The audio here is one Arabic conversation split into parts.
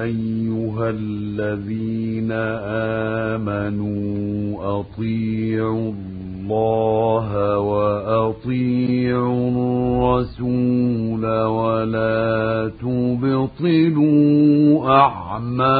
أيها الذين آمنوا أطيعوا الله وأطيعوا الرسول ولا تبطلوا أعمالكم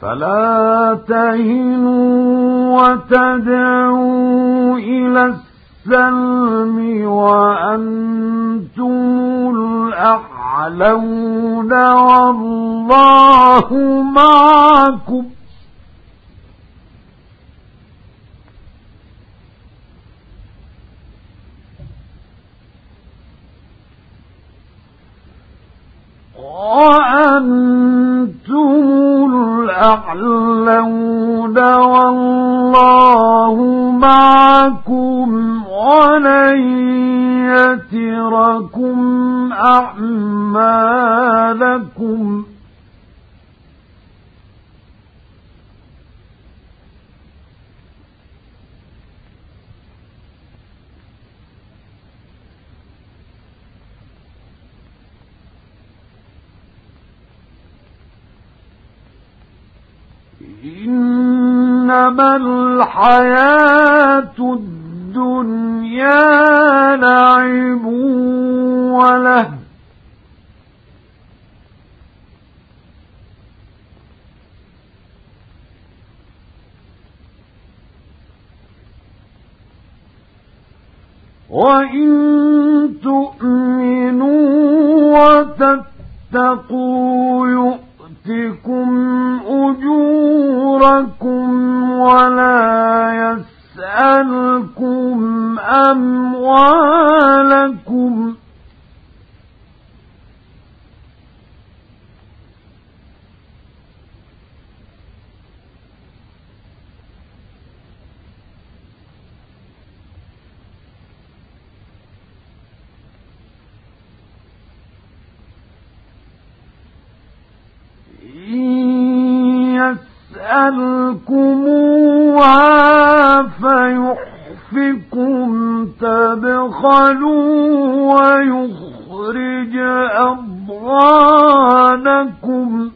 فلا تهنوا وتدعوا إلى السلم وأنتم الأعلون والله معكم. وأنتم الأعلون والله معكم ولن يتركم أعمالكم إنما الحياة الدنيا لعب وله. وإن تؤمنوا وتتقوا يسألكم أموالكم يسألكموها فيحفكم تبخلوا ويخرج أضغانكم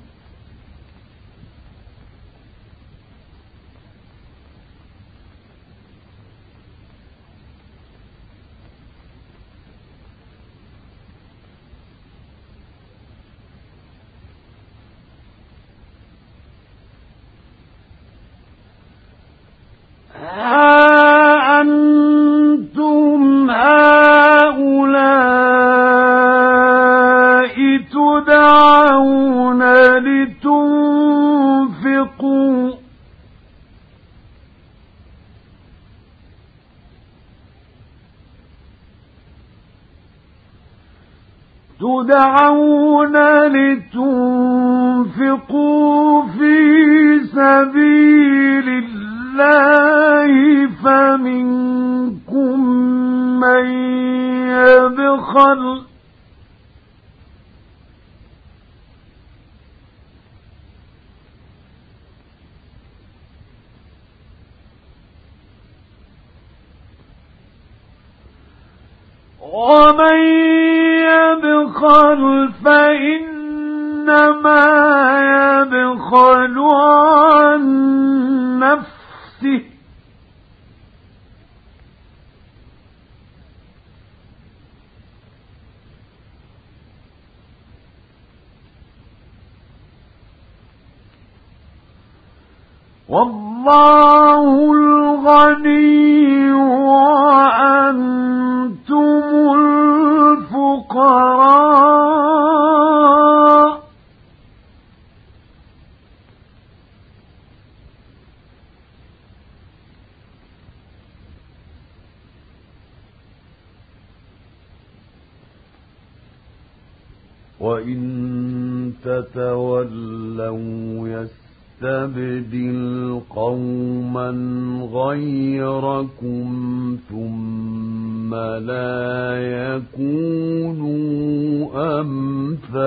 تدعون لتنفقوا. تدعون لتنفقوا في سبيل الله فمنكم من يبخل. ومن يبخل فإنما يبخل عن نفسه. والله الغني وأنتم الفقراء. وإن تتولوا يس يستبدل قوما غيركم ثم لا يكونوا أمثالكم.